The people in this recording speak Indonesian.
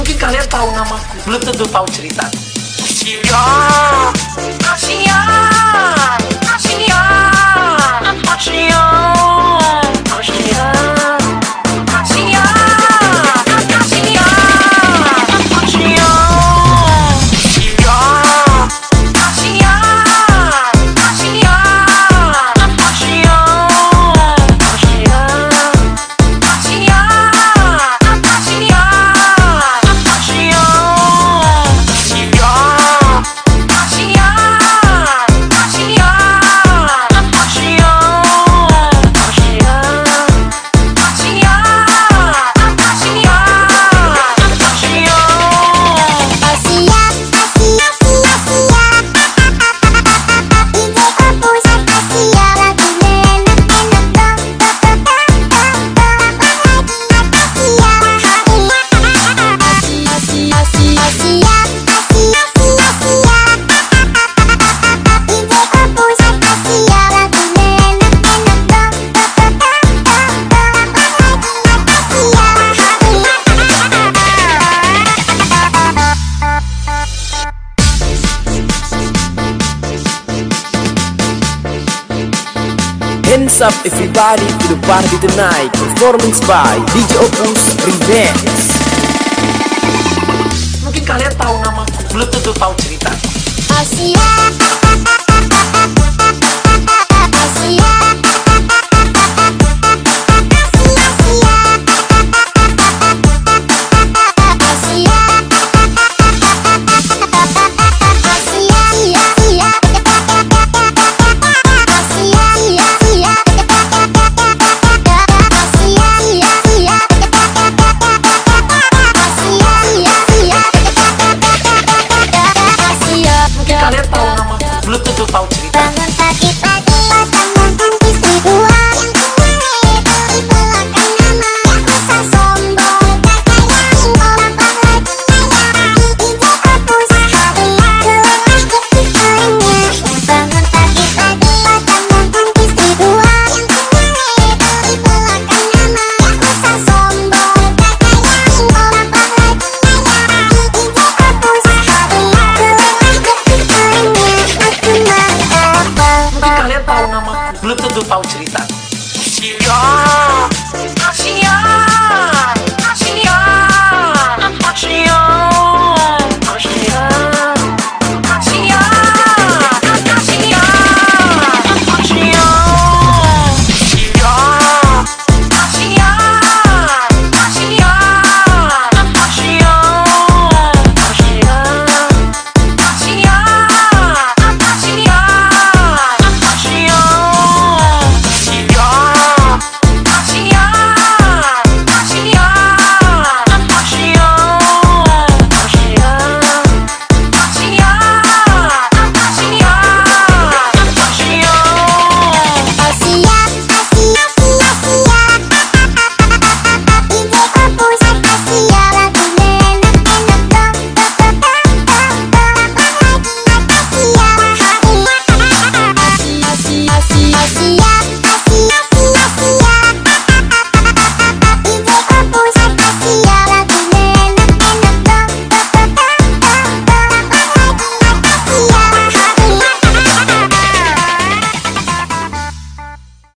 Mungkin kalian tahu namaku, belum tentu tahu cerita. Asia, Asia, Up everybody? To the party tonight. Performance by DJ Opus Remix. Mungkin kalian tahu namaku, belum tentu tahu cerita. Asia, panetona, mano. Bluetooth tá pra utilidade. tudo para tá utilizar.